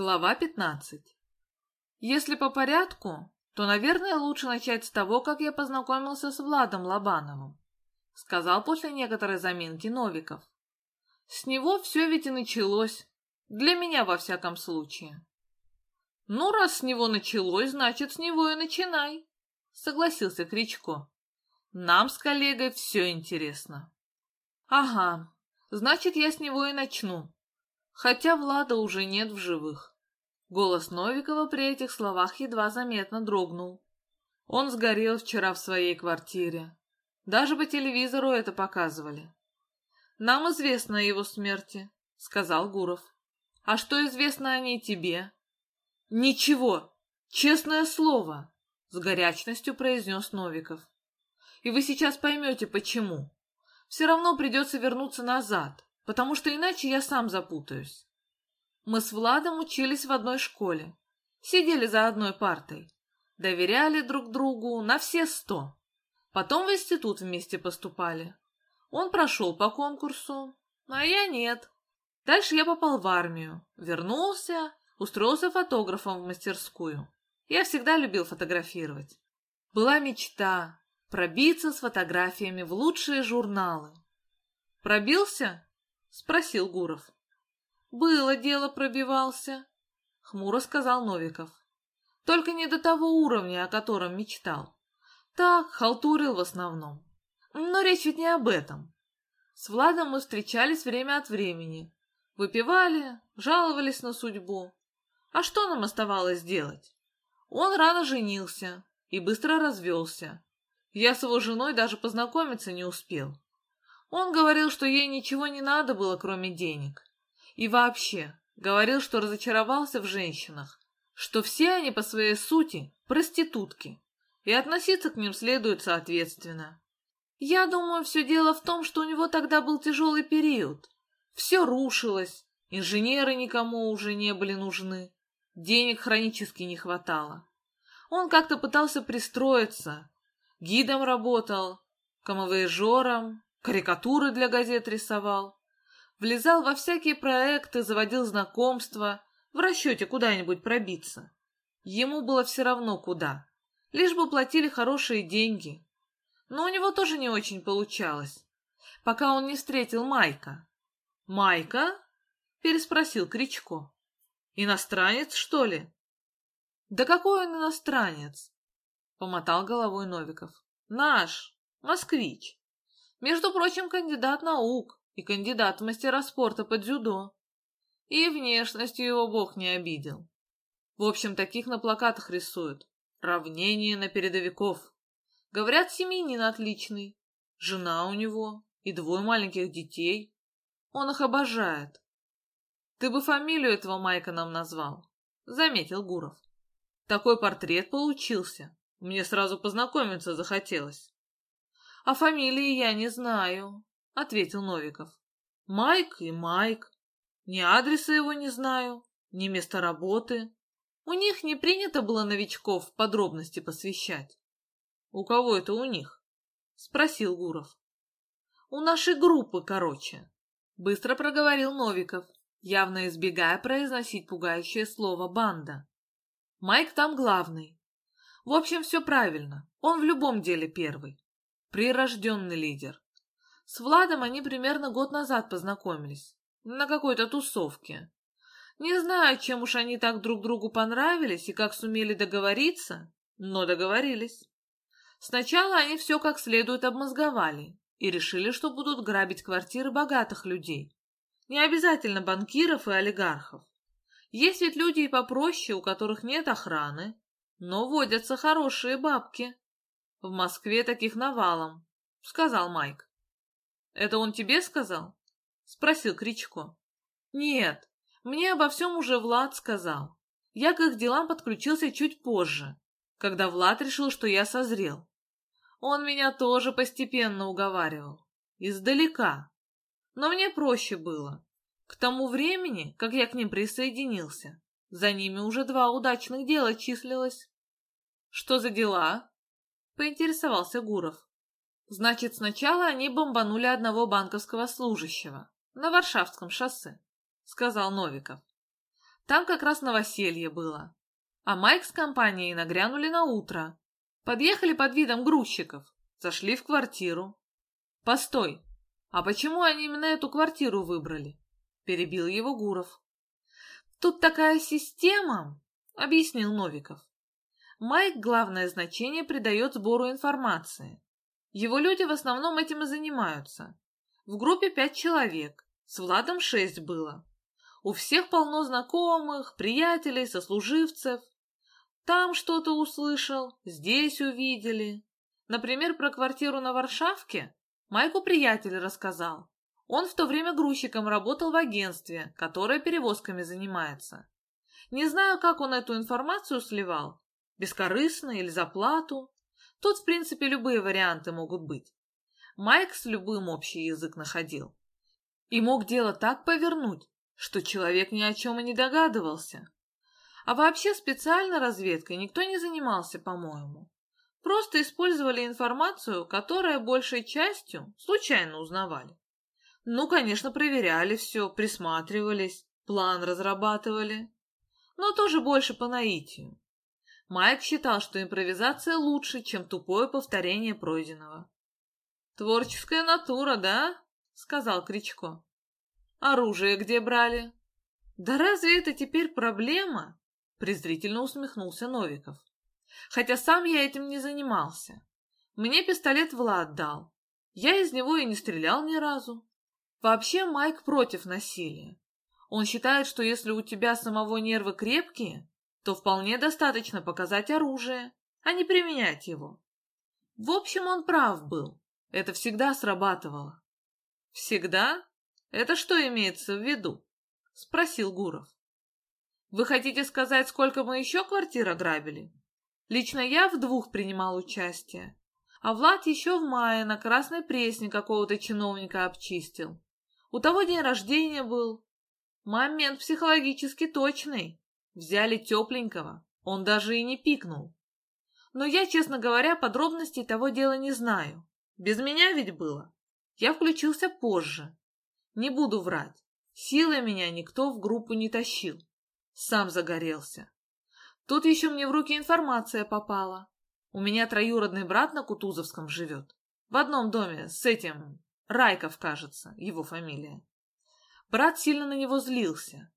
Глава 15. Если по порядку, то, наверное, лучше начать с того, как я познакомился с Владом Лобановым, сказал после некоторой заминки Новиков. С него все ведь и началось, для меня во всяком случае. Ну, раз с него началось, значит, с него и начинай, согласился Кричко. Нам с коллегой все интересно. Ага, значит, я с него и начну хотя Влада уже нет в живых. Голос Новикова при этих словах едва заметно дрогнул. Он сгорел вчера в своей квартире. Даже по телевизору это показывали. «Нам известно о его смерти», — сказал Гуров. «А что известно о ней тебе?» «Ничего, честное слово», — с горячностью произнес Новиков. «И вы сейчас поймете, почему. Все равно придется вернуться назад, потому что иначе я сам запутаюсь. Мы с Владом учились в одной школе, сидели за одной партой, доверяли друг другу на все сто. Потом в институт вместе поступали. Он прошел по конкурсу, а я нет. Дальше я попал в армию, вернулся, устроился фотографом в мастерскую. Я всегда любил фотографировать. Была мечта пробиться с фотографиями в лучшие журналы. Пробился? — спросил Гуров. «Было дело, пробивался», — хмуро сказал Новиков. «Только не до того уровня, о котором мечтал. Так, халтурил в основном. Но речь ведь не об этом. С Владом мы встречались время от времени. Выпивали, жаловались на судьбу. А что нам оставалось делать? Он рано женился и быстро развелся. Я с его женой даже познакомиться не успел. Он говорил, что ей ничего не надо было, кроме денег. И вообще, говорил, что разочаровался в женщинах, что все они по своей сути проститутки, и относиться к ним следует соответственно. Я думаю, все дело в том, что у него тогда был тяжелый период. Все рушилось, инженеры никому уже не были нужны, денег хронически не хватало. Он как-то пытался пристроиться, гидом работал, камовоежором, карикатуры для газет рисовал, влезал во всякие проекты, заводил знакомства, в расчете куда-нибудь пробиться. Ему было все равно куда, лишь бы платили хорошие деньги. Но у него тоже не очень получалось, пока он не встретил Майка. «Майка?» — переспросил Кричко. «Иностранец, что ли?» «Да какой он иностранец?» — помотал головой Новиков. «Наш, москвич». Между прочим, кандидат наук и кандидат в мастера спорта по дзюдо. И внешностью его бог не обидел. В общем, таких на плакатах рисуют. Равнение на передовиков. Говорят, семьянин отличный. Жена у него и двое маленьких детей. Он их обожает. Ты бы фамилию этого Майка нам назвал, заметил Гуров. Такой портрет получился. Мне сразу познакомиться захотелось. «А фамилии я не знаю», — ответил Новиков. «Майк и Майк. Ни адреса его не знаю, ни места работы. У них не принято было новичков в подробности посвящать». «У кого это у них?» — спросил Гуров. «У нашей группы, короче», — быстро проговорил Новиков, явно избегая произносить пугающее слово «банда». «Майк там главный. В общем, все правильно, он в любом деле первый. Прирожденный лидер. С Владом они примерно год назад познакомились. На какой-то тусовке. Не знаю, чем уж они так друг другу понравились и как сумели договориться, но договорились. Сначала они все как следует обмозговали и решили, что будут грабить квартиры богатых людей. Не обязательно банкиров и олигархов. Есть ведь люди и попроще, у которых нет охраны, но водятся хорошие бабки. В Москве таких навалом, — сказал Майк. — Это он тебе сказал? — спросил Кричко. — Нет, мне обо всем уже Влад сказал. Я к их делам подключился чуть позже, когда Влад решил, что я созрел. Он меня тоже постепенно уговаривал. Издалека. Но мне проще было. К тому времени, как я к ним присоединился, за ними уже два удачных дела числилось. Что за дела? поинтересовался Гуров. Значит, сначала они бомбанули одного банковского служащего на Варшавском шоссе, сказал Новиков. Там как раз новоселье было. А Майк с компанией нагрянули на утро. Подъехали под видом грузчиков. Зашли в квартиру. Постой, а почему они именно эту квартиру выбрали? Перебил его Гуров. Тут такая система, объяснил Новиков. Майк главное значение придает сбору информации. Его люди в основном этим и занимаются. В группе пять человек, с Владом шесть было. У всех полно знакомых, приятелей, сослуживцев. Там что-то услышал, здесь увидели. Например, про квартиру на Варшавке Майку приятель рассказал. Он в то время грузчиком работал в агентстве, которое перевозками занимается. Не знаю, как он эту информацию сливал, бескорыстно или за плату. Тут, в принципе, любые варианты могут быть. Майк с любым общий язык находил. И мог дело так повернуть, что человек ни о чем и не догадывался. А вообще специально разведкой никто не занимался, по-моему. Просто использовали информацию, которая большей частью случайно узнавали. Ну, конечно, проверяли все, присматривались, план разрабатывали. Но тоже больше по наитию. Майк считал, что импровизация лучше, чем тупое повторение пройденного. «Творческая натура, да?» — сказал Кричко. «Оружие где брали?» «Да разве это теперь проблема?» — презрительно усмехнулся Новиков. «Хотя сам я этим не занимался. Мне пистолет Влад дал. Я из него и не стрелял ни разу. Вообще Майк против насилия. Он считает, что если у тебя самого нервы крепкие, то вполне достаточно показать оружие, а не применять его. В общем, он прав был. Это всегда срабатывало. «Всегда? Это что имеется в виду?» — спросил Гуров. «Вы хотите сказать, сколько мы еще квартир ограбили? Лично я в двух принимал участие, а Влад еще в мае на Красной Пресне какого-то чиновника обчистил. У того день рождения был. Момент психологически точный. Взяли тепленького, он даже и не пикнул. Но я, честно говоря, подробностей того дела не знаю. Без меня ведь было. Я включился позже. Не буду врать. Силой меня никто в группу не тащил. Сам загорелся. Тут еще мне в руки информация попала. У меня троюродный брат на Кутузовском живет. В одном доме с этим Райков, кажется, его фамилия. Брат сильно на него злился,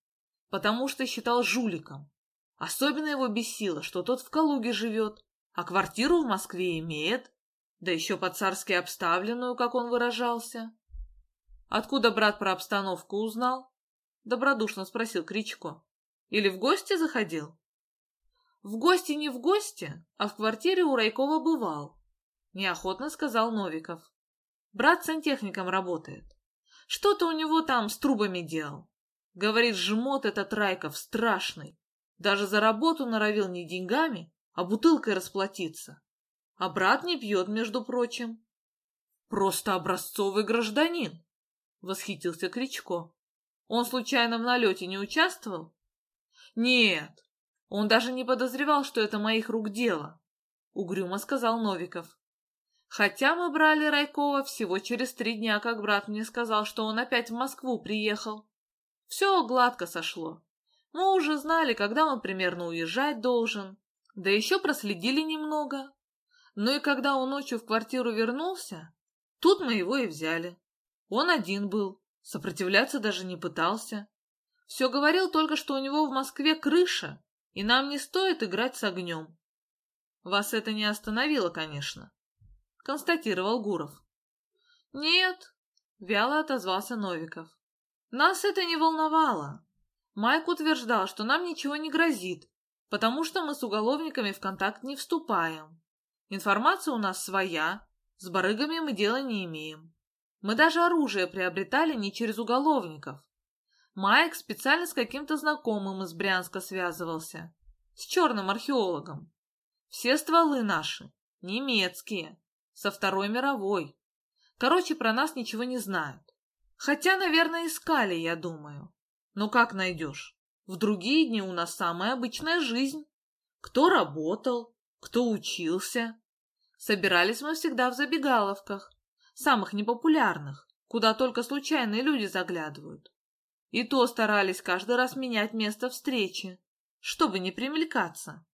потому что считал жуликом. Особенно его бесило, что тот в Калуге живет, а квартиру в Москве имеет, да еще по-царски обставленную, как он выражался. Откуда брат про обстановку узнал? Добродушно спросил Кричко. Или в гости заходил? В гости не в гости, а в квартире у Райкова бывал, неохотно сказал Новиков. Брат сантехником работает. Что-то у него там с трубами делал. Говорит, жмот этот Райков страшный. Даже за работу норовил не деньгами, а бутылкой расплатиться. А брат не пьет, между прочим. Просто образцовый гражданин, восхитился Кричко. Он случайно в налете не участвовал? Нет, он даже не подозревал, что это моих рук дело, угрюмо сказал Новиков. Хотя мы брали Райкова всего через три дня, как брат мне сказал, что он опять в Москву приехал. Все гладко сошло. Мы уже знали, когда он примерно уезжать должен. Да еще проследили немного. Ну и когда он ночью в квартиру вернулся, тут мы его и взяли. Он один был, сопротивляться даже не пытался. Все говорил только, что у него в Москве крыша, и нам не стоит играть с огнем. Вас это не остановило, конечно констатировал Гуров. Нет, вяло отозвался Новиков. Нас это не волновало. Майк утверждал, что нам ничего не грозит, потому что мы с уголовниками в контакт не вступаем. Информация у нас своя, с барыгами мы дела не имеем. Мы даже оружие приобретали не через уголовников. Майк специально с каким-то знакомым из Брянска связывался, с черным археологом. Все стволы наши, немецкие, со Второй мировой. Короче, про нас ничего не знают. Хотя, наверное, искали, я думаю. Но как найдешь? В другие дни у нас самая обычная жизнь. Кто работал, кто учился. Собирались мы всегда в забегаловках, самых непопулярных, куда только случайные люди заглядывают. И то старались каждый раз менять место встречи, чтобы не примелькаться.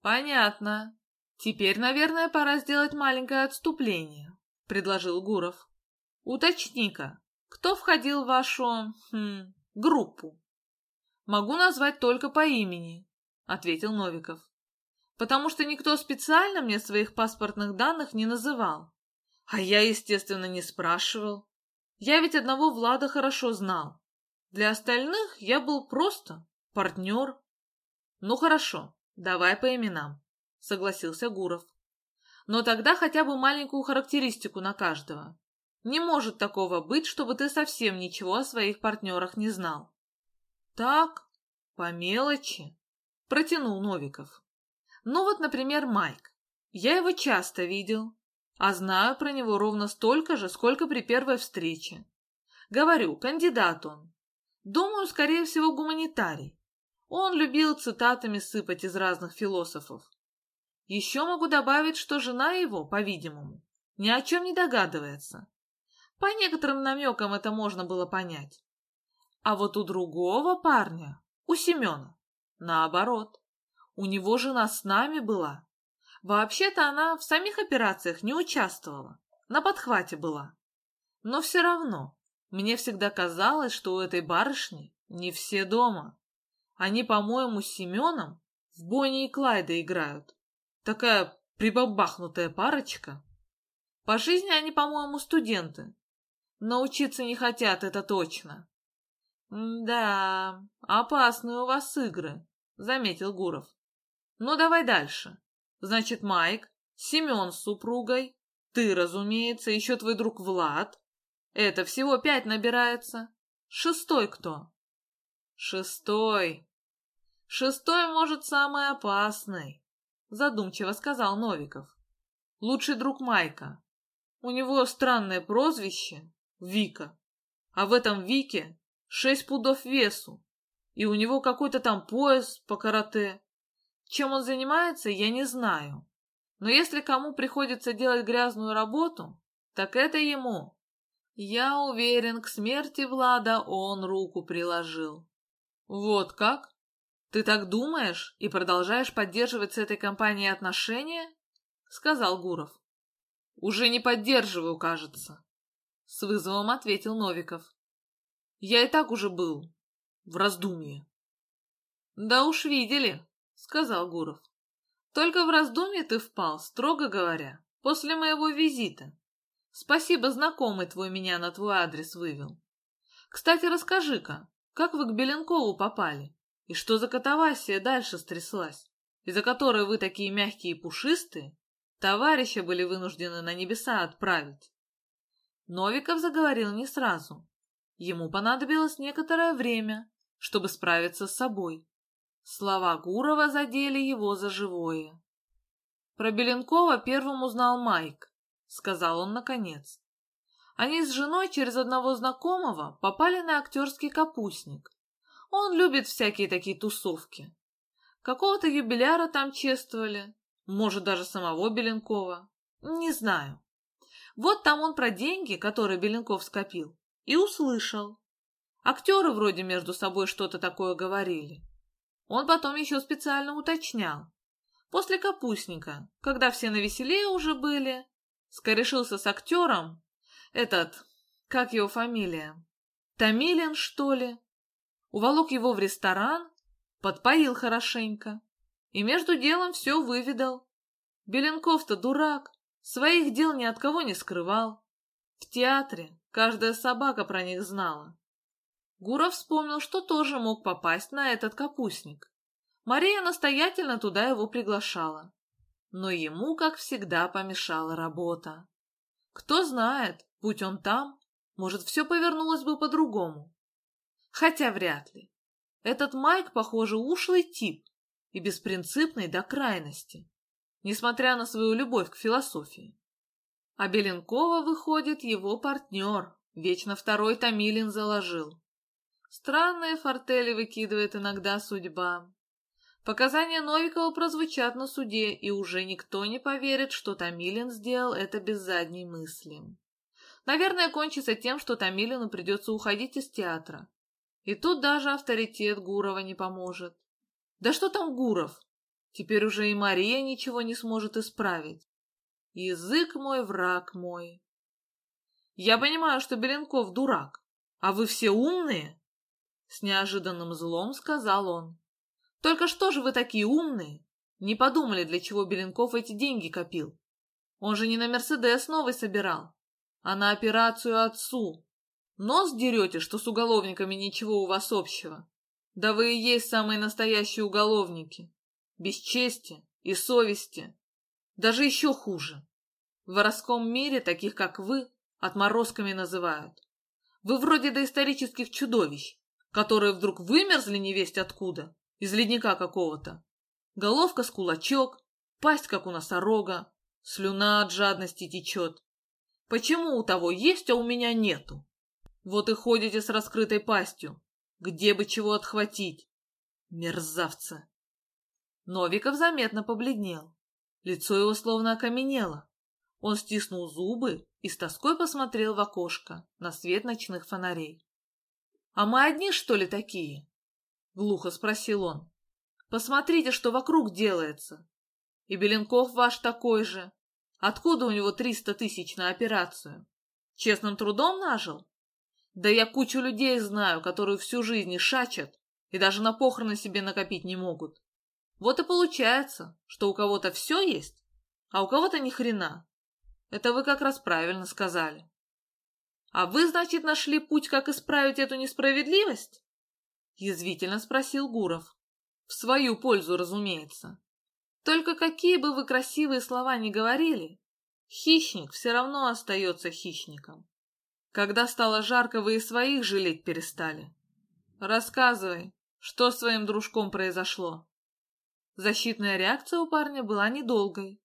Понятно. Теперь, наверное, пора сделать маленькое отступление, предложил Гуров. Уточни-ка, кто входил в вашу хм, группу? Могу назвать только по имени, ответил Новиков. Потому что никто специально мне своих паспортных данных не называл. А я, естественно, не спрашивал. Я ведь одного Влада хорошо знал. Для остальных я был просто партнер. Ну хорошо, давай по именам, согласился Гуров. Но тогда хотя бы маленькую характеристику на каждого. Не может такого быть, чтобы ты совсем ничего о своих партнерах не знал. Так, по мелочи, протянул Новиков. Ну вот, например, Майк. Я его часто видел, а знаю про него ровно столько же, сколько при первой встрече. Говорю, кандидат он. Думаю, скорее всего, гуманитарий. Он любил цитатами сыпать из разных философов. Еще могу добавить, что жена его, по-видимому, ни о чем не догадывается. По некоторым намекам это можно было понять. А вот у другого парня, у Семена, наоборот. У него жена с нами была, Вообще-то она в самих операциях не участвовала, на подхвате была. Но все равно, мне всегда казалось, что у этой барышни не все дома. Они, по-моему, с Семеном в Бонни и Клайда играют. Такая прибабахнутая парочка. По жизни они, по-моему, студенты. Научиться не хотят, это точно. «Да, опасные у вас игры», — заметил Гуров. «Ну, давай дальше. Значит, Майк, Семен с супругой, ты, разумеется, еще твой друг Влад. Это всего пять набирается. Шестой кто? Шестой. Шестой, может, самый опасный, задумчиво сказал Новиков. Лучший друг Майка. У него странное прозвище — Вика. А в этом Вике шесть пудов весу. И у него какой-то там пояс по карате. Чем он занимается, я не знаю. Но если кому приходится делать грязную работу, так это ему. Я уверен, к смерти Влада он руку приложил. Вот как? Ты так думаешь и продолжаешь поддерживать с этой компанией отношения? Сказал Гуров. Уже не поддерживаю, кажется. С вызовом ответил Новиков. Я и так уже был в раздумье. Да уж видели, сказал Гуров. Только в раздумье ты впал, строго говоря, после моего визита. Спасибо, знакомый твой меня на твой адрес вывел. Кстати, расскажи-ка, как вы к Беленкову попали? И что за катавасия дальше стряслась, из-за которой вы такие мягкие и пушистые, товарища были вынуждены на небеса отправить? Новиков заговорил не сразу. Ему понадобилось некоторое время, чтобы справиться с собой. Слова Гурова задели его за живое. Про Беленкова первым узнал Майк, сказал он наконец. Они с женой через одного знакомого попали на актерский капустник. Он любит всякие такие тусовки. Какого-то юбиляра там чествовали, может, даже самого Беленкова. Не знаю. Вот там он про деньги, которые Беленков скопил, и услышал. Актеры вроде между собой что-то такое говорили. Он потом еще специально уточнял. После капустника, когда все навеселее уже были, скорешился с актером, этот, как его фамилия, Томилин, что ли, уволок его в ресторан, подпоил хорошенько и между делом все выведал. Беленков-то дурак, своих дел ни от кого не скрывал. В театре каждая собака про них знала. Гуров вспомнил, что тоже мог попасть на этот капустник. Мария настоятельно туда его приглашала. Но ему, как всегда, помешала работа. Кто знает, будь он там, может, все повернулось бы по-другому. Хотя вряд ли. Этот Майк, похоже, ушлый тип и беспринципный до крайности, несмотря на свою любовь к философии. А Беленкова, выходит, его партнер, вечно второй Томилин заложил. Странные фортели выкидывает иногда судьба. Показания Новикова прозвучат на суде, и уже никто не поверит, что Томилин сделал это без задней мысли. Наверное, кончится тем, что Томилину придется уходить из театра. И тут даже авторитет Гурова не поможет. Да что там Гуров? Теперь уже и Мария ничего не сможет исправить. Язык мой, враг мой. Я понимаю, что Беленков дурак, а вы все умные? С неожиданным злом сказал он. Только что же вы такие умные? Не подумали, для чего Беленков эти деньги копил? Он же не на Мерседес новый собирал, а на операцию отцу. Нос дерете, что с уголовниками ничего у вас общего. Да вы и есть самые настоящие уголовники. Без чести и совести. Даже еще хуже. В воровском мире таких, как вы, отморозками называют. Вы вроде доисторических чудовищ, которые вдруг вымерзли невесть откуда, из ледника какого-то. Головка с кулачок, пасть, как у носорога, слюна от жадности течет. Почему у того есть, а у меня нету? Вот и ходите с раскрытой пастью. Где бы чего отхватить? Мерзавцы! Новиков заметно побледнел. Лицо его словно окаменело. Он стиснул зубы и с тоской посмотрел в окошко на свет ночных фонарей. «А мы одни, что ли, такие?» — глухо спросил он. «Посмотрите, что вокруг делается. И Беленков ваш такой же. Откуда у него триста тысяч на операцию? Честным трудом нажил? Да я кучу людей знаю, которые всю жизнь шачат и даже на похороны себе накопить не могут. Вот и получается, что у кого-то все есть, а у кого-то ни хрена. Это вы как раз правильно сказали. А вы, значит, нашли путь, как исправить эту несправедливость? Язвительно спросил Гуров. В свою пользу, разумеется. Только какие бы вы красивые слова ни говорили, хищник все равно остается хищником. Когда стало жарко, вы и своих жалеть перестали. Рассказывай, что с твоим дружком произошло. Защитная реакция у парня была недолгой.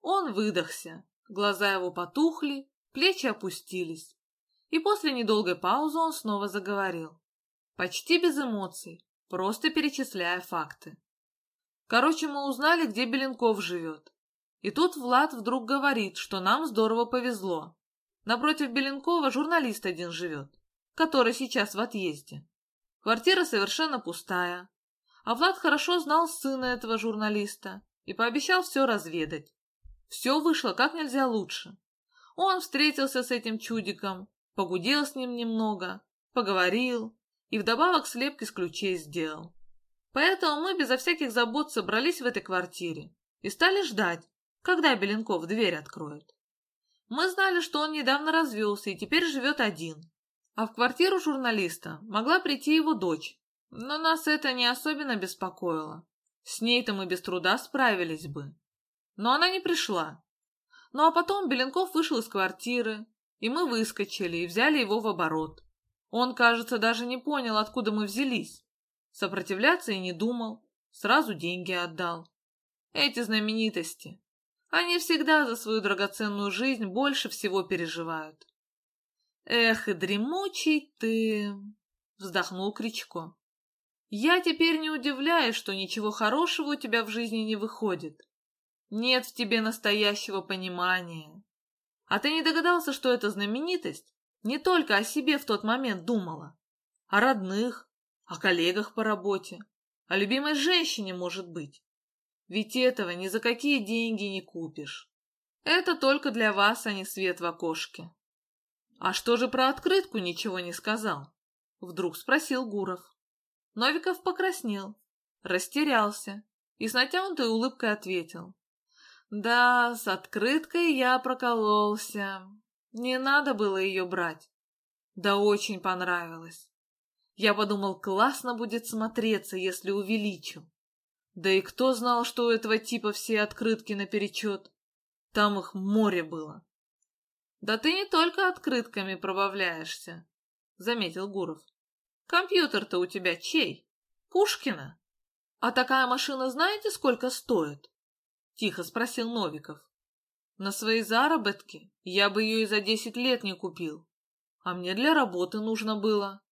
Он выдохся, глаза его потухли, плечи опустились. И после недолгой паузы он снова заговорил. Почти без эмоций, просто перечисляя факты. Короче, мы узнали, где Беленков живет. И тут Влад вдруг говорит, что нам здорово повезло. Напротив Беленкова журналист один живет, который сейчас в отъезде. Квартира совершенно пустая. А Влад хорошо знал сына этого журналиста и пообещал все разведать. Все вышло как нельзя лучше. Он встретился с этим чудиком, погудел с ним немного, поговорил и вдобавок слепки с ключей сделал. Поэтому мы безо всяких забот собрались в этой квартире и стали ждать, когда Беленков дверь откроет. Мы знали, что он недавно развелся и теперь живет один. А в квартиру журналиста могла прийти его дочь. Но нас это не особенно беспокоило. С ней-то мы без труда справились бы. Но она не пришла. Ну а потом Беленков вышел из квартиры, и мы выскочили и взяли его в оборот. Он, кажется, даже не понял, откуда мы взялись. Сопротивляться и не думал, сразу деньги отдал. Эти знаменитости. Они всегда за свою драгоценную жизнь больше всего переживают. «Эх, и дремучий ты!» — вздохнул Кричко. «Я теперь не удивляюсь, что ничего хорошего у тебя в жизни не выходит. Нет в тебе настоящего понимания. А ты не догадался, что эта знаменитость не только о себе в тот момент думала, о родных, о коллегах по работе, о любимой женщине, может быть. Ведь этого ни за какие деньги не купишь. Это только для вас, а не свет в окошке. А что же про открытку ничего не сказал? Вдруг спросил Гуров. Новиков покраснел, растерялся и с натянутой улыбкой ответил. Да, с открыткой я прокололся. Не надо было ее брать. Да очень понравилось. Я подумал, классно будет смотреться, если увеличу. Да и кто знал, что у этого типа все открытки наперечет? Там их море было. Да ты не только открытками пробавляешься, заметил Гуров. Компьютер-то у тебя чей? Пушкина? А такая машина знаете, сколько стоит? Тихо спросил Новиков. На свои заработки я бы ее и за десять лет не купил. А мне для работы нужно было.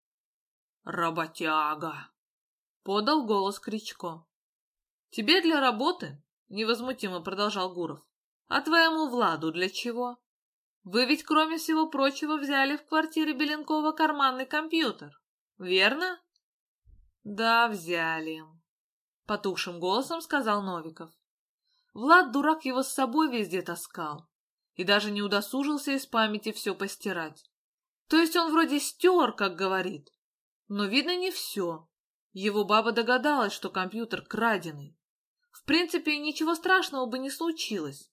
Работяга! Подал голос Кричко. «Тебе для работы?» — невозмутимо продолжал Гуров. «А твоему Владу для чего? Вы ведь, кроме всего прочего, взяли в квартире Беленкова карманный компьютер. Верно? Да, взяли, потухшим голосом сказал Новиков. Влад, дурак, его с собой везде таскал и даже не удосужился из памяти все постирать. То есть он вроде стер, как говорит, но видно не все. Его баба догадалась, что компьютер краденый. В принципе, ничего страшного бы не случилось.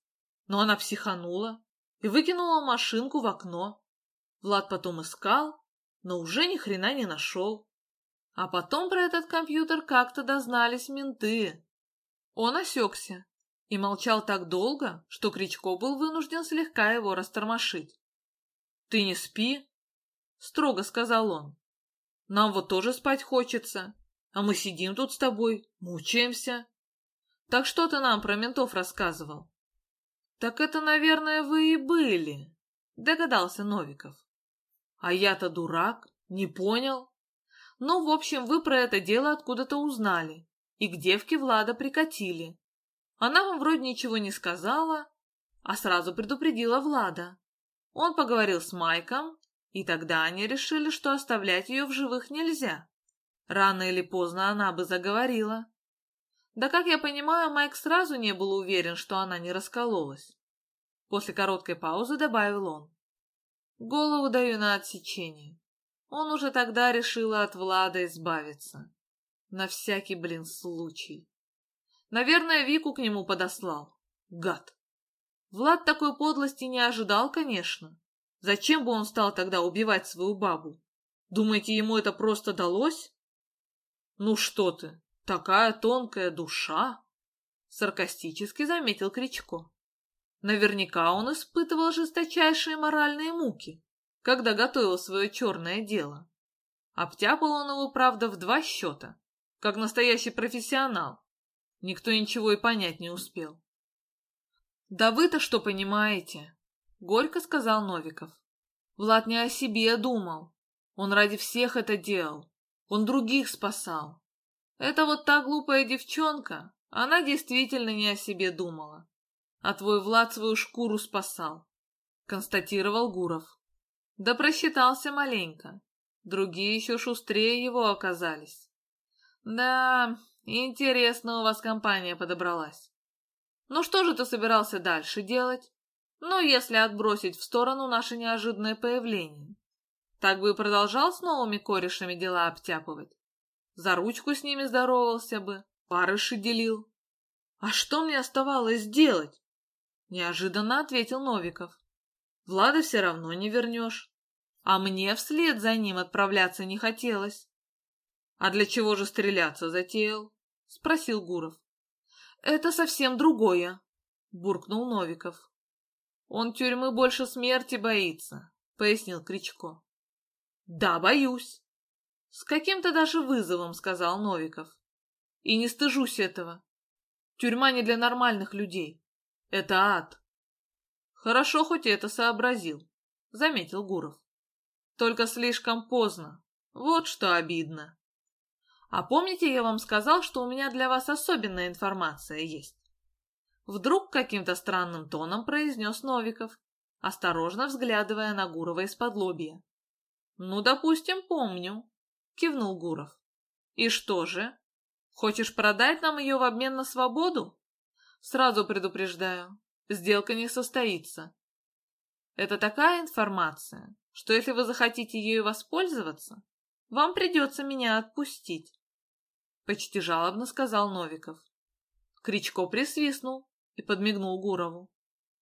Но она психанула и выкинула машинку в окно. Влад потом искал, но уже ни хрена не нашел. А потом про этот компьютер как-то дознались менты. Он осекся и молчал так долго, что Кричко был вынужден слегка его растормошить. — Ты не спи, — строго сказал он. — Нам вот тоже спать хочется, а мы сидим тут с тобой, мучаемся. Так что ты нам про ментов рассказывал? Так это, наверное, вы и были, догадался Новиков. А я-то дурак, не понял. Ну, в общем, вы про это дело откуда-то узнали и к девке Влада прикатили. Она вам вроде ничего не сказала, а сразу предупредила Влада. Он поговорил с Майком, и тогда они решили, что оставлять ее в живых нельзя. Рано или поздно она бы заговорила. Да, как я понимаю, Майк сразу не был уверен, что она не раскололась. После короткой паузы добавил он. Голову даю на отсечение. Он уже тогда решил от Влада избавиться. На всякий, блин, случай. Наверное, Вику к нему подослал. Гад. Влад такой подлости не ожидал, конечно. Зачем бы он стал тогда убивать свою бабу? Думаете, ему это просто далось? «Ну что ты, такая тонкая душа!» Саркастически заметил Кричко. Наверняка он испытывал жесточайшие моральные муки, когда готовил свое черное дело. Обтяпал он его, правда, в два счета, как настоящий профессионал. Никто ничего и понять не успел. «Да вы-то что понимаете?» — горько сказал Новиков. «Влад не о себе думал. Он ради всех это делал. Он других спасал. Это вот та глупая девчонка, она действительно не о себе думала. А твой Влад свою шкуру спасал, констатировал Гуров. Да просчитался маленько. Другие еще шустрее его оказались. Да, интересно у вас компания подобралась. Ну что же ты собирался дальше делать? Ну, если отбросить в сторону наше неожиданное появление. Так бы и продолжал с новыми корешами дела обтяпывать. За ручку с ними здоровался бы, парыши делил. А что мне оставалось делать? Неожиданно ответил Новиков. Влада все равно не вернешь. А мне вслед за ним отправляться не хотелось. А для чего же стреляться затеял? Спросил Гуров. Это совсем другое, буркнул Новиков. Он тюрьмы больше смерти боится, пояснил Кричко. Да, боюсь. С каким-то даже вызовом, сказал Новиков. И не стыжусь этого. Тюрьма не для нормальных людей. Это ад. Хорошо, хоть это сообразил, заметил Гуров. Только слишком поздно. Вот что обидно. А помните, я вам сказал, что у меня для вас особенная информация есть? Вдруг каким-то странным тоном произнес Новиков, осторожно взглядывая на Гурова из-под лобья. «Ну, допустим, помню», — кивнул Гуров. «И что же? Хочешь продать нам ее в обмен на свободу?» «Сразу предупреждаю, сделка не состоится. Это такая информация, что если вы захотите ею воспользоваться, вам придется меня отпустить», — почти жалобно сказал Новиков. Кричко присвистнул и подмигнул Гурову.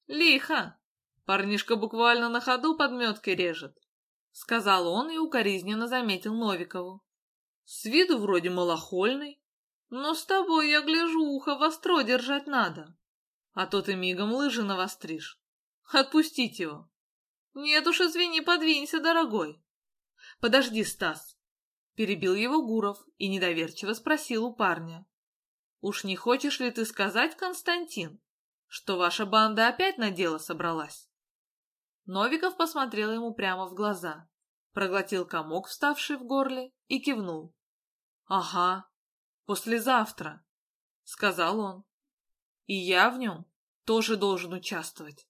«Лихо! Парнишка буквально на ходу подметки режет. — сказал он и укоризненно заметил Новикову. «С виду вроде малохольный, но с тобой, я гляжу, ухо востро держать надо, а то ты мигом лыжи навостришь. Отпустить его». «Нет уж, извини, подвинься, дорогой». «Подожди, Стас», — перебил его Гуров и недоверчиво спросил у парня. «Уж не хочешь ли ты сказать, Константин, что ваша банда опять на дело собралась?» Новиков посмотрел ему прямо в глаза, проглотил комок, вставший в горле, и кивнул. «Ага, послезавтра», — сказал он. «И я в нем тоже должен участвовать».